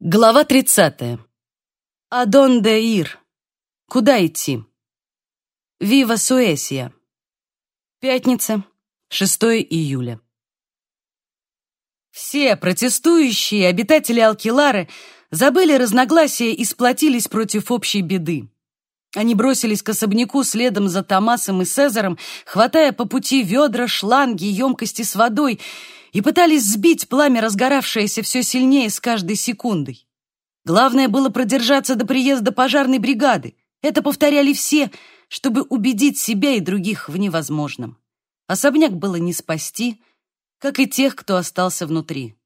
Глава 30. Адон де Ир. Куда идти? Вива Суэсия. Пятница, 6 июля. Все протестующие обитатели Алкилары забыли разногласия и сплотились против общей беды. Они бросились к особняку следом за Томасом и Цезаром, хватая по пути ведра, шланги, емкости с водой — и пытались сбить пламя, разгоравшееся все сильнее с каждой секундой. Главное было продержаться до приезда пожарной бригады. Это повторяли все, чтобы убедить себя и других в невозможном. Особняк было не спасти, как и тех, кто остался внутри.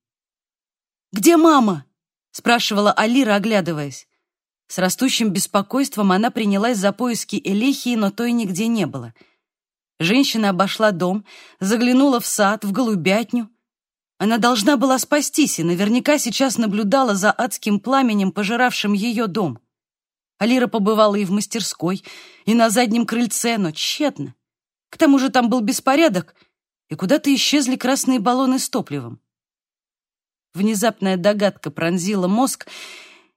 «Где мама?» — спрашивала Алира, оглядываясь. С растущим беспокойством она принялась за поиски Элехии, но той нигде не было. Женщина обошла дом, заглянула в сад, в голубятню, она должна была спастись и наверняка сейчас наблюдала за адским пламенем, пожиравшим ее дом. Алира побывала и в мастерской, и на заднем крыльце, но тщетно. К тому же там был беспорядок, и куда-то исчезли красные баллоны с топливом. Внезапная догадка пронзила мозг,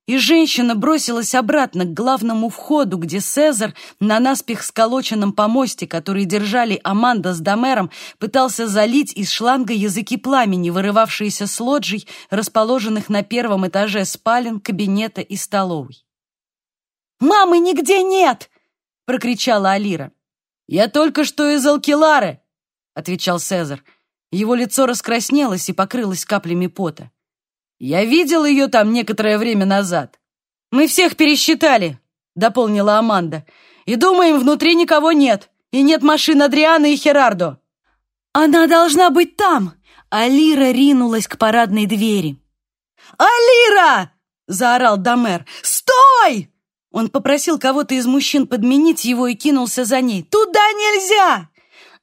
и женщина бросилась обратно к главному входу, где Цезарь на наспех сколоченном помосте, который держали Аманда с Домером, пытался залить из шланга языки пламени, вырывавшиеся с лоджий, расположенных на первом этаже спален, кабинета и столовой. «Мамы нигде нет!» — прокричала Алира. «Я только что из Алкилары!» — отвечал Цезарь. Его лицо раскраснелось и покрылось каплями пота. Я видел ее там некоторое время назад. Мы всех пересчитали, дополнила Аманда. И думаем, внутри никого нет. И нет машин Адриана и Херардо. Она должна быть там. Алира ринулась к парадной двери. «Алира!» — заорал Домер. «Стой!» Он попросил кого-то из мужчин подменить его и кинулся за ней. «Туда нельзя!»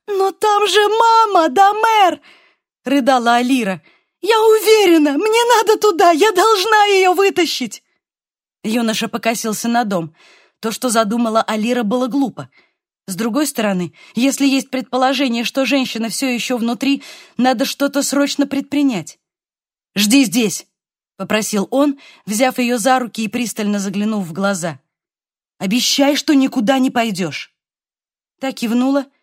«Но там же мама, Домер!» — рыдала Алира. «Я уверена! Мне надо туда! Я должна ее вытащить!» Юноша покосился на дом. То, что задумала Алира, было глупо. С другой стороны, если есть предположение, что женщина все еще внутри, надо что-то срочно предпринять. «Жди здесь!» — попросил он, взяв ее за руки и пристально заглянув в глаза. «Обещай, что никуда не пойдешь!» Так кивнула, —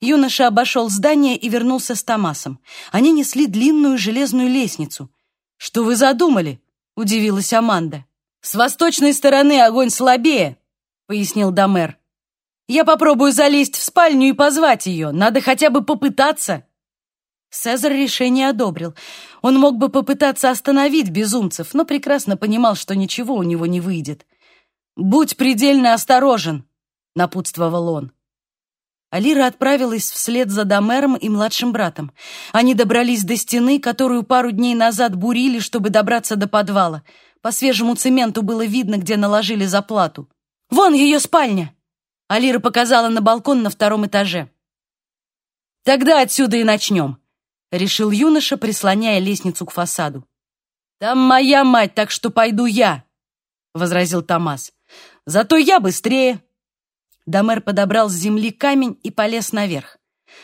Юноша обошел здание и вернулся с Томасом. Они несли длинную железную лестницу. «Что вы задумали?» — удивилась Аманда. «С восточной стороны огонь слабее», — пояснил Домер. «Я попробую залезть в спальню и позвать ее. Надо хотя бы попытаться». Цезарь решение одобрил. Он мог бы попытаться остановить безумцев, но прекрасно понимал, что ничего у него не выйдет. «Будь предельно осторожен», — напутствовал он. Алира отправилась вслед за Домером и младшим братом. Они добрались до стены, которую пару дней назад бурили, чтобы добраться до подвала. По свежему цементу было видно, где наложили заплату. «Вон ее спальня!» Алира показала на балкон на втором этаже. «Тогда отсюда и начнем», — решил юноша, прислоняя лестницу к фасаду. «Там моя мать, так что пойду я», — возразил Томас. «Зато я быстрее». Домер подобрал с земли камень и полез наверх.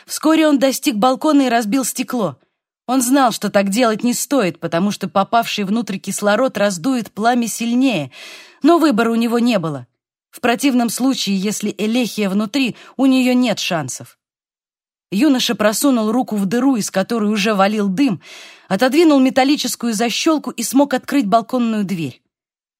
Вскоре он достиг балкона и разбил стекло. Он знал, что так делать не стоит, потому что попавший внутрь кислород раздует пламя сильнее, но выбора у него не было. В противном случае, если Элехия внутри, у нее нет шансов. Юноша просунул руку в дыру, из которой уже валил дым, отодвинул металлическую защелку и смог открыть балконную дверь.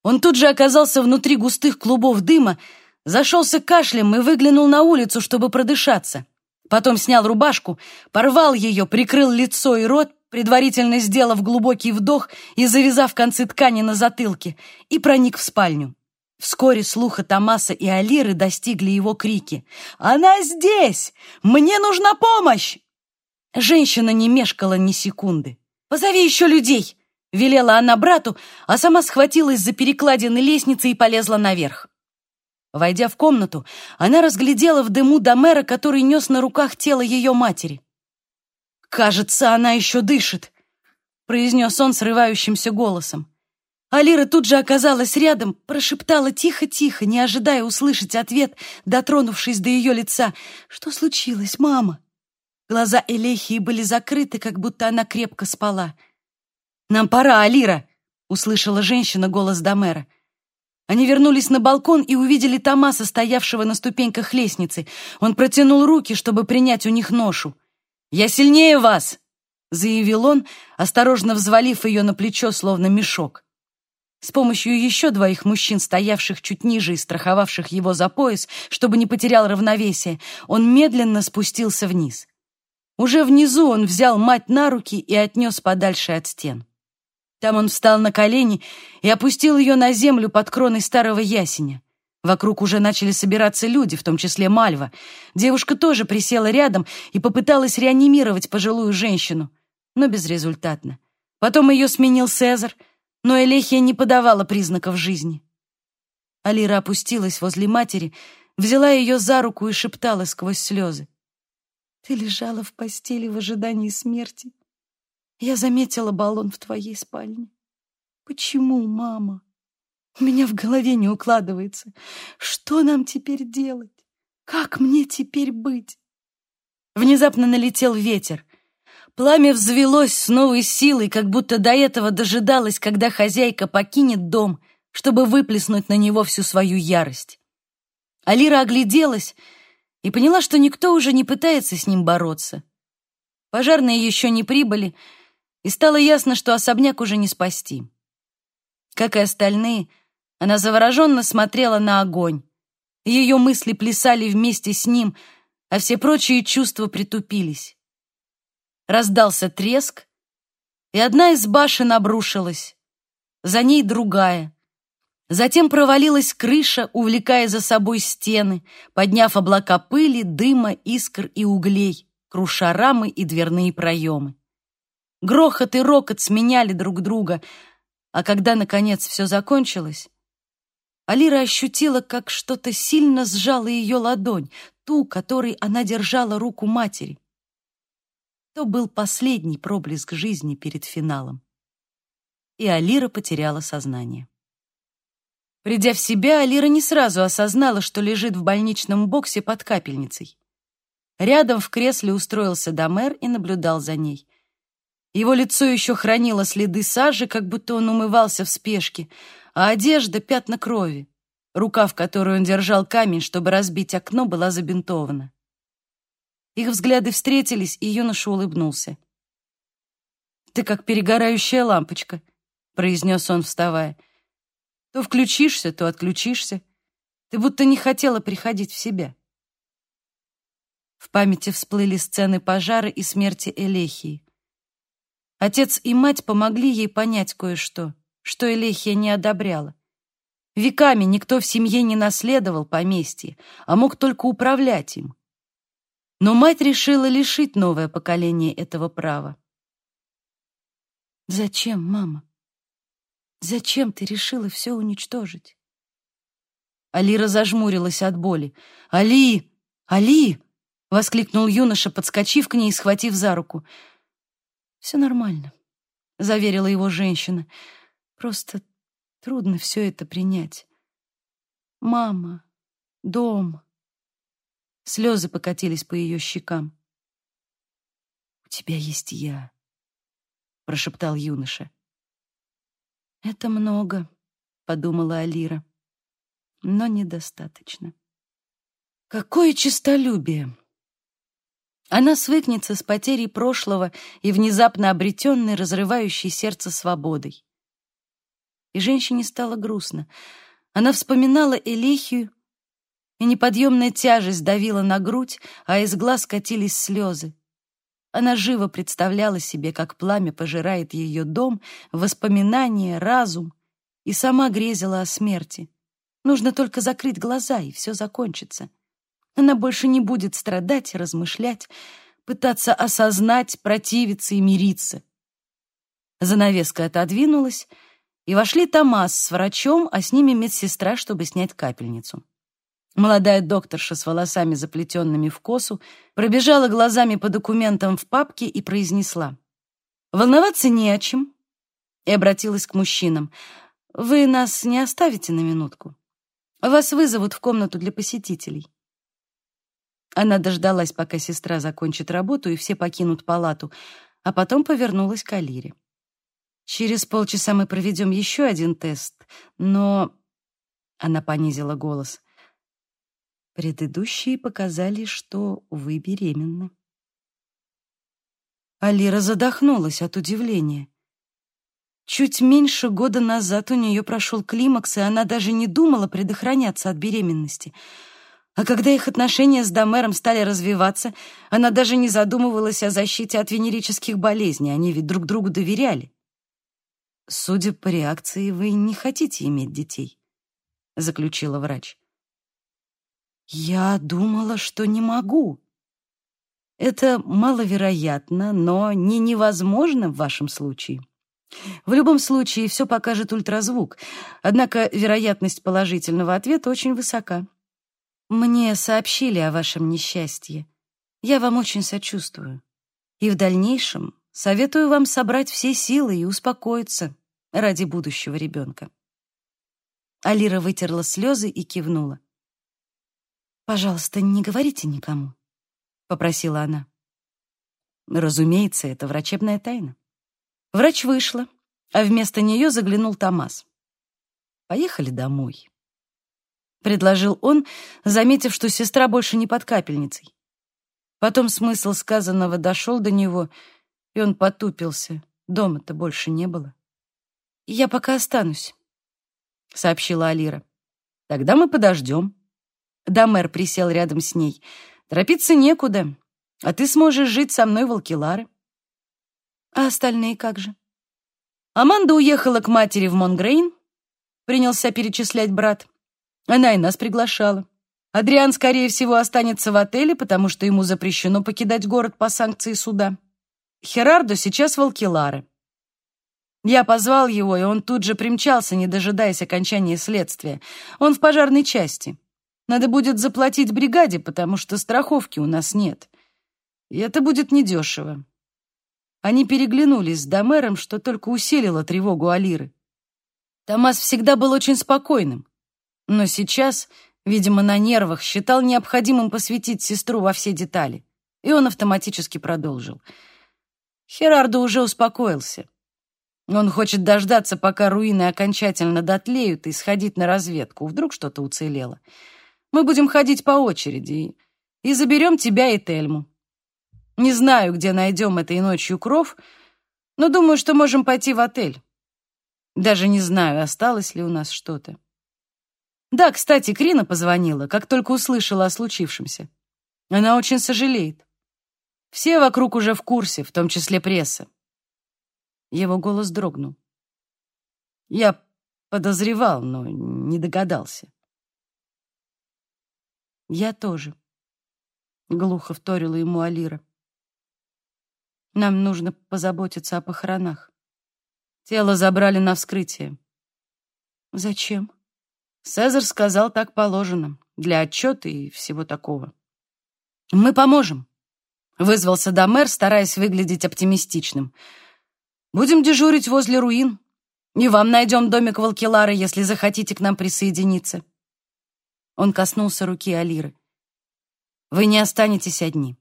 Он тут же оказался внутри густых клубов дыма, Зашелся кашлем и выглянул на улицу, чтобы продышаться. Потом снял рубашку, порвал ее, прикрыл лицо и рот, предварительно сделав глубокий вдох и завязав концы ткани на затылке, и проник в спальню. Вскоре слуха Томаса и Алиры достигли его крики. «Она здесь! Мне нужна помощь!» Женщина не мешкала ни секунды. «Позови еще людей!» — велела она брату, а сама схватилась за перекладины лестницы и полезла наверх. Войдя в комнату, она разглядела в дыму Домера, который нес на руках тело ее матери. «Кажется, она еще дышит», — произнес он срывающимся голосом. Алира тут же оказалась рядом, прошептала тихо-тихо, не ожидая услышать ответ, дотронувшись до ее лица. «Что случилось, мама?» Глаза Элехии были закрыты, как будто она крепко спала. «Нам пора, Алира!» — услышала женщина голос Домера. Они вернулись на балкон и увидели Томаса, стоявшего на ступеньках лестницы. Он протянул руки, чтобы принять у них ношу. «Я сильнее вас!» — заявил он, осторожно взвалив ее на плечо, словно мешок. С помощью еще двоих мужчин, стоявших чуть ниже и страховавших его за пояс, чтобы не потерял равновесие, он медленно спустился вниз. Уже внизу он взял мать на руки и отнес подальше от стен. Там он встал на колени и опустил ее на землю под кроной старого ясеня. Вокруг уже начали собираться люди, в том числе Мальва. Девушка тоже присела рядом и попыталась реанимировать пожилую женщину, но безрезультатно. Потом ее сменил Цезарь, но Элехия не подавала признаков жизни. Алира опустилась возле матери, взяла ее за руку и шептала сквозь слезы. «Ты лежала в постели в ожидании смерти. Я заметила баллон в твоей спальне. Почему, мама? У меня в голове не укладывается. Что нам теперь делать? Как мне теперь быть?» Внезапно налетел ветер. Пламя взвелось с новой силой, как будто до этого дожидалось, когда хозяйка покинет дом, чтобы выплеснуть на него всю свою ярость. Алира огляделась и поняла, что никто уже не пытается с ним бороться. Пожарные еще не прибыли, и стало ясно, что особняк уже не спасти. Как и остальные, она завороженно смотрела на огонь. Ее мысли плясали вместе с ним, а все прочие чувства притупились. Раздался треск, и одна из башен обрушилась, за ней другая. Затем провалилась крыша, увлекая за собой стены, подняв облака пыли, дыма, искр и углей, круша рамы и дверные проемы. Грохот и рокот сменяли друг друга, а когда, наконец, все закончилось, Алира ощутила, как что-то сильно сжало ее ладонь, ту, которой она держала руку матери. То был последний проблеск жизни перед финалом. И Алира потеряла сознание. Придя в себя, Алира не сразу осознала, что лежит в больничном боксе под капельницей. Рядом в кресле устроился Домер и наблюдал за ней. Его лицо еще хранило следы сажи, как будто он умывался в спешке, а одежда — пятна крови. Рука, в которой он держал камень, чтобы разбить окно, была забинтована. Их взгляды встретились, и юноша улыбнулся. «Ты как перегорающая лампочка», — произнес он, вставая. «То включишься, то отключишься. Ты будто не хотела приходить в себя». В памяти всплыли сцены пожара и смерти Элехии. Отец и мать помогли ей понять кое-что, что Элехия не одобряла. Веками никто в семье не наследовал поместье, а мог только управлять им. Но мать решила лишить новое поколение этого права. «Зачем, мама? Зачем ты решила все уничтожить?» Алира зажмурилась от боли. «Али! Али!» — воскликнул юноша, подскочив к ней и схватив за руку. «Все нормально», — заверила его женщина. «Просто трудно все это принять. Мама, дом, Слезы покатились по ее щекам. «У тебя есть я», — прошептал юноша. «Это много», — подумала Алира, — «но недостаточно». Какое честолюбие! Она свыкнется с потерей прошлого и внезапно обретенной, разрывающей сердце свободой. И женщине стало грустно. Она вспоминала Элихию и неподъемная тяжесть давила на грудь, а из глаз катились слезы. Она живо представляла себе, как пламя пожирает ее дом, воспоминания, разум, и сама грезила о смерти. Нужно только закрыть глаза, и все закончится. Она больше не будет страдать, размышлять, пытаться осознать, противиться и мириться. Занавеска отодвинулась, и вошли Томас с врачом, а с ними медсестра, чтобы снять капельницу. Молодая докторша с волосами, заплетенными в косу, пробежала глазами по документам в папке и произнесла. «Волноваться не о чем», и обратилась к мужчинам. «Вы нас не оставите на минутку? Вас вызовут в комнату для посетителей». Она дождалась, пока сестра закончит работу и все покинут палату, а потом повернулась к Алире. Через полчаса мы проведем еще один тест, но...» Она понизила голос. «Предыдущие показали, что вы беременны». Алира задохнулась от удивления. Чуть меньше года назад у нее прошел климакс, и она даже не думала предохраняться от беременности. А когда их отношения с Домером стали развиваться, она даже не задумывалась о защите от венерических болезней, они ведь друг другу доверяли. «Судя по реакции, вы не хотите иметь детей», — заключила врач. «Я думала, что не могу», это маловероятно, но не невозможно в вашем случае. В любом случае все покажет ультразвук, однако вероятность положительного ответа очень высока. Мне сообщили о вашем несчастье. Я вам очень сочувствую. И в дальнейшем советую вам собрать все силы и успокоиться ради будущего ребенка. Алира вытерла слезы и кивнула. «Пожалуйста, не говорите никому», — попросила она. Разумеется, это врачебная тайна. Врач вышла, а вместо нее заглянул Томас. «Поехали домой», — предложил он, заметив, что сестра больше не под капельницей. Потом смысл сказанного дошел до него, и он потупился. Дома-то больше не было. «Я пока останусь», — сообщила Алира. «Тогда мы подождем». Дамер присел рядом с ней — Торопиться некуда, а ты сможешь жить со мной в Алкиларе. А остальные как же? Аманда уехала к матери в Монгрейн, принялся перечислять брат. Она и нас приглашала. Адриан, скорее всего, останется в отеле, потому что ему запрещено покидать город по санкции суда. Херардо сейчас в Алкиларе. Я позвал его, и он тут же примчался, не дожидаясь окончания следствия. Он в пожарной части. Надо будет заплатить бригаде, потому что страховки у нас нет. И это будет недешево. Они переглянулись с Домером, что только усилило тревогу Алиры. Томас всегда был очень спокойным, но сейчас, видимо, на нервах считал необходимым посвятить сестру во все детали, и он автоматически продолжил. Херардо уже успокоился. Он хочет дождаться, пока руины окончательно дотлеют, и сходить на разведку. Вдруг что-то уцелело. Мы будем ходить по очереди и заберем тебя и Тельму. Не знаю, где найдем этой ночью кров, но думаю, что можем пойти в отель. Даже не знаю, осталось ли у нас что-то. Да, кстати, Крина позвонила, как только услышала о случившемся. Она очень сожалеет. Все вокруг уже в курсе, в том числе пресса. Его голос дрогнул. Я подозревал, но не догадался. «Я тоже», — глухо вторила ему Алира. «Нам нужно позаботиться о похоронах. Тело забрали на вскрытие». «Зачем?» Цезарь сказал, так положено, для отчета и всего такого. «Мы поможем», — вызвался Домер, стараясь выглядеть оптимистичным. «Будем дежурить возле руин, и вам найдем домик Волкелара, если захотите к нам присоединиться». Он коснулся руки Алиры. «Вы не останетесь одни».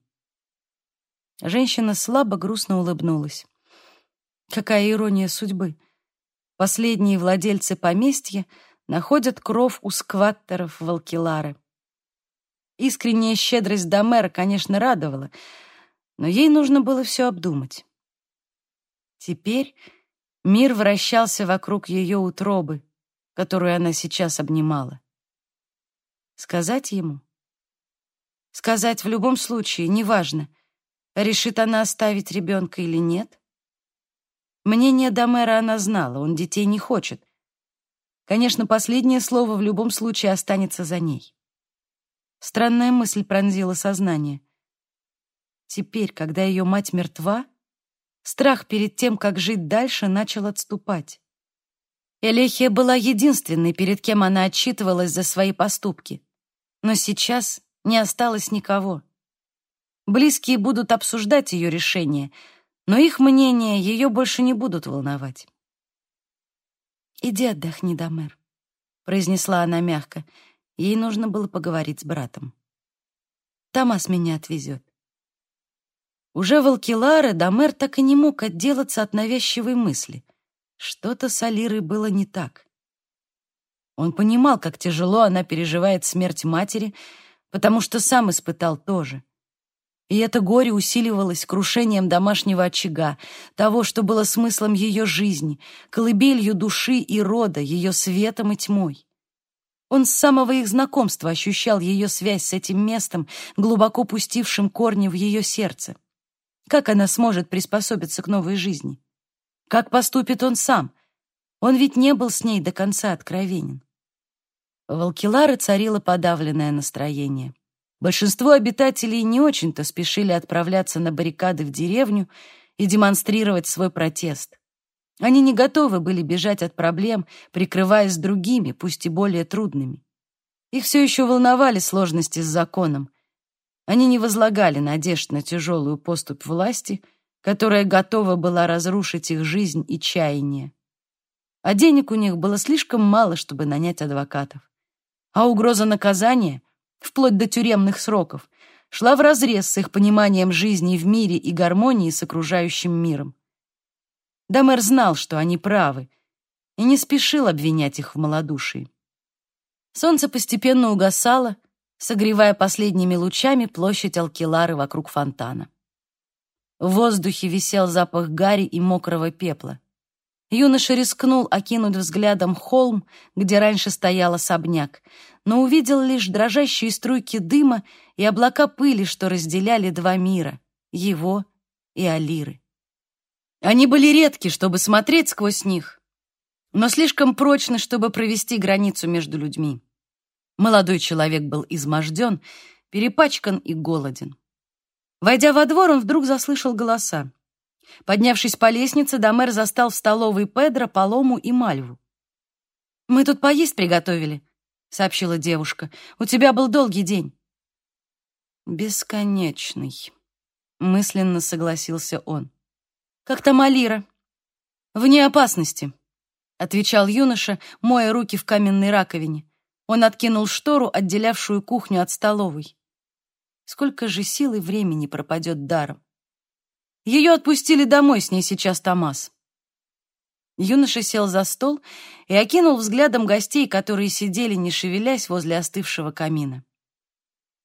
Женщина слабо грустно улыбнулась. Какая ирония судьбы. Последние владельцы поместья находят кров у скваттеров Волкилары. Искренняя щедрость Домера, конечно, радовала, но ей нужно было все обдумать. Теперь мир вращался вокруг ее утробы, которую она сейчас обнимала. Сказать ему? Сказать в любом случае, неважно, решит она оставить ребенка или нет. Мнение Домера она знала, он детей не хочет. Конечно, последнее слово в любом случае останется за ней. Странная мысль пронзила сознание. Теперь, когда ее мать мертва, страх перед тем, как жить дальше, начал отступать. Элехия была единственной, перед кем она отчитывалась за свои поступки. Но сейчас не осталось никого. Близкие будут обсуждать ее решение, но их мнение ее больше не будут волновать. «Иди отдохни, Дамер», — произнесла она мягко. Ей нужно было поговорить с братом. «Томас меня отвезет». Уже в Алкиларе Дамер так и не мог отделаться от навязчивой мысли — Что-то с Алирой было не так. Он понимал, как тяжело она переживает смерть матери, потому что сам испытал тоже. И это горе усиливалось крушением домашнего очага, того, что было смыслом ее жизни, колыбелью души и рода, ее светом и тьмой. Он с самого их знакомства ощущал ее связь с этим местом, глубоко пустившим корни в ее сердце. Как она сможет приспособиться к новой жизни? Как поступит он сам? Он ведь не был с ней до конца откровенен. В Алкиларе царило подавленное настроение. Большинство обитателей не очень-то спешили отправляться на баррикады в деревню и демонстрировать свой протест. Они не готовы были бежать от проблем, прикрываясь другими, пусть и более трудными. Их все еще волновали сложности с законом. Они не возлагали надежд на тяжелую поступь власти, которая готова была разрушить их жизнь и чаяние. А денег у них было слишком мало, чтобы нанять адвокатов. А угроза наказания вплоть до тюремных сроков, шла вразрез с их пониманием жизни в мире и гармонии с окружающим миром. Дамер знал, что они правы, и не спешил обвинять их в малодушии. Солнце постепенно угасало, согревая последними лучами площадь Алкилары вокруг фонтана. В воздухе висел запах гари и мокрого пепла. Юноша рискнул окинуть взглядом холм, где раньше стоял особняк, но увидел лишь дрожащие струйки дыма и облака пыли, что разделяли два мира — его и Алиры. Они были редки, чтобы смотреть сквозь них, но слишком прочны, чтобы провести границу между людьми. Молодой человек был изможден, перепачкан и голоден. Войдя во двор, он вдруг заслышал голоса. Поднявшись по лестнице, Домер застал в столовой Педро, Палому и Мальву. «Мы тут поесть приготовили», — сообщила девушка. «У тебя был долгий день». «Бесконечный», — мысленно согласился он. «Как там Алира?» «Вне опасности», — отвечал юноша, моя руки в каменной раковине. Он откинул штору, отделявшую кухню от столовой. Сколько же сил и времени пропадет даром? Ее отпустили домой, с ней сейчас Томас. Юноша сел за стол и окинул взглядом гостей, которые сидели, не шевелясь, возле остывшего камина.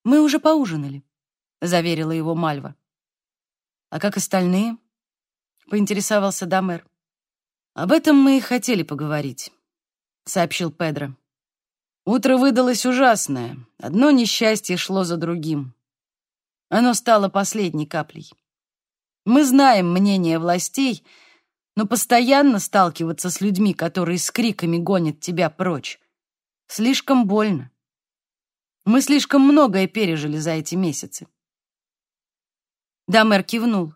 «Мы уже поужинали», — заверила его Мальва. «А как остальные?» — поинтересовался Дамер. «Об этом мы и хотели поговорить», — сообщил Педро. «Утро выдалось ужасное. Одно несчастье шло за другим. Оно стало последней каплей. Мы знаем мнение властей, но постоянно сталкиваться с людьми, которые с криками гонят тебя прочь, слишком больно. Мы слишком многое пережили за эти месяцы. Дамер кивнул.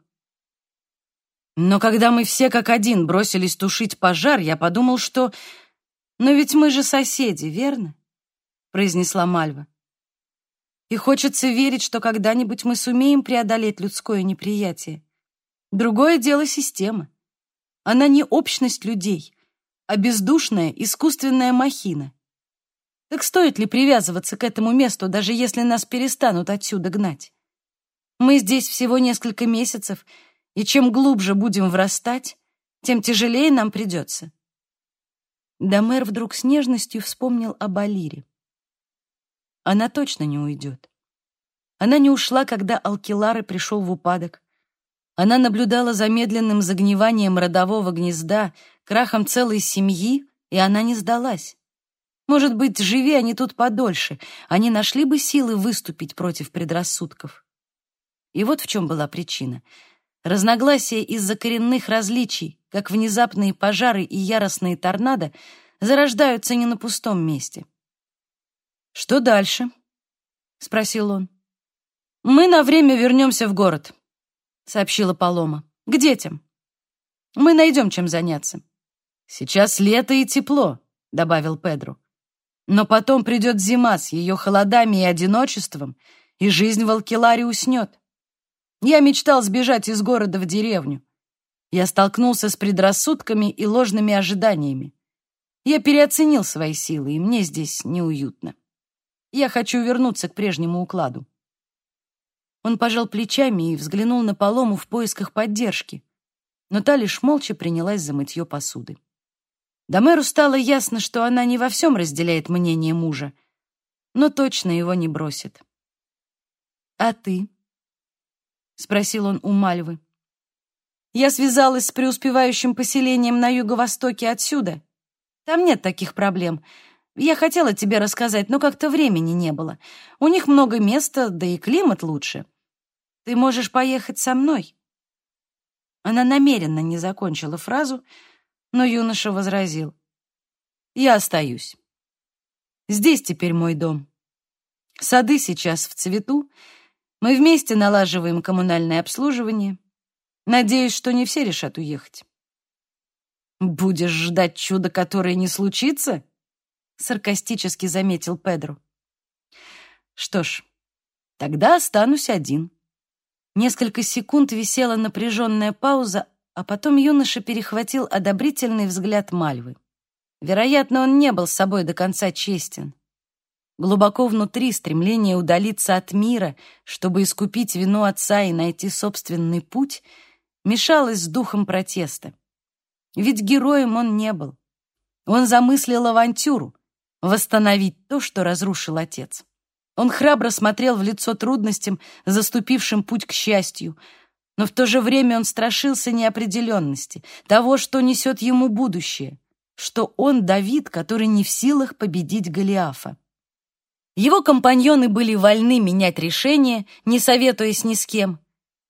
Но когда мы все как один бросились тушить пожар, я подумал, что... Но ведь мы же соседи, верно? произнесла Мальва. И хочется верить, что когда-нибудь мы сумеем преодолеть людское неприятие. Другое дело система. Она не общность людей, а бездушная искусственная махина. Так стоит ли привязываться к этому месту, даже если нас перестанут отсюда гнать? Мы здесь всего несколько месяцев, и чем глубже будем врастать, тем тяжелее нам придется. Дамер вдруг с нежностью вспомнил об Алире. Она точно не уйдет. Она не ушла, когда Алкилары пришел в упадок. Она наблюдала за медленным загниванием родового гнезда, крахом целой семьи, и она не сдалась. Может быть, живи они тут подольше, они нашли бы силы выступить против предрассудков. И вот в чем была причина. Разногласия из-за коренных различий, как внезапные пожары и яростные торнадо, зарождаются не на пустом месте. «Что дальше?» — спросил он. «Мы на время вернемся в город», — сообщила Палома. «К детям. Мы найдем чем заняться». «Сейчас лето и тепло», — добавил Педро. «Но потом придет зима с ее холодами и одиночеством, и жизнь в Алкеларе уснет. Я мечтал сбежать из города в деревню. Я столкнулся с предрассудками и ложными ожиданиями. Я переоценил свои силы, и мне здесь неуютно. Я хочу вернуться к прежнему укладу. Он пожал плечами и взглянул на Полому в поисках поддержки, но та лишь молча принялась за мытье посуды. Домеру стало ясно, что она не во всем разделяет мнение мужа, но точно его не бросит. «А ты?» — спросил он у Мальвы. «Я связалась с преуспевающим поселением на юго-востоке отсюда. Там нет таких проблем. Я хотела тебе рассказать, но как-то времени не было. У них много места, да и климат лучше. Ты можешь поехать со мной». Она намеренно не закончила фразу, но юноша возразил. «Я остаюсь. Здесь теперь мой дом. Сады сейчас в цвету, мы вместе налаживаем коммунальное обслуживание. Надеюсь, что не все решат уехать». «Будешь ждать чуда, которое не случится?» — саркастически заметил Педро. «Что ж, тогда останусь один». Несколько секунд висела напряженная пауза, а потом юноша перехватил одобрительный взгляд Мальвы. Вероятно, он не был с собой до конца честен. Глубоко внутри стремление удалиться от мира, чтобы искупить вину отца и найти собственный путь, мешалось с духом протеста. Ведь героем он не был. Он замыслил авантюру — восстановить то, что разрушил отец. Он храбро смотрел в лицо трудностям, заступившим путь к счастью, но в то же время он страшился неопределенности, того, что несет ему будущее, что он Давид, который не в силах победить Голиафа. Его компаньоны были вольны менять решение, не советуясь ни с кем,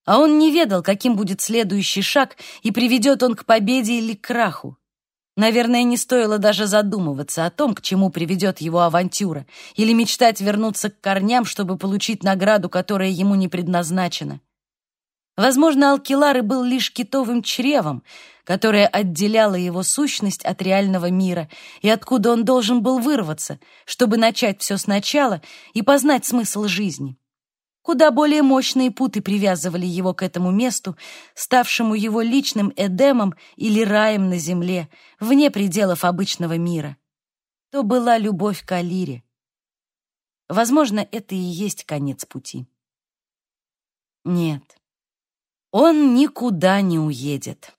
а он не ведал, каким будет следующий шаг и приведет он к победе или к краху. Наверное, не стоило даже задумываться о том, к чему приведет его авантюра, или мечтать вернуться к корням, чтобы получить награду, которая ему не предназначена. Возможно, Алкилары был лишь китовым чревом, которое отделяло его сущность от реального мира, и откуда он должен был вырваться, чтобы начать все сначала и познать смысл жизни. Куда более мощные путы привязывали его к этому месту, ставшему его личным Эдемом или раем на земле, вне пределов обычного мира. То была любовь к Алире. Возможно, это и есть конец пути. Нет, он никуда не уедет.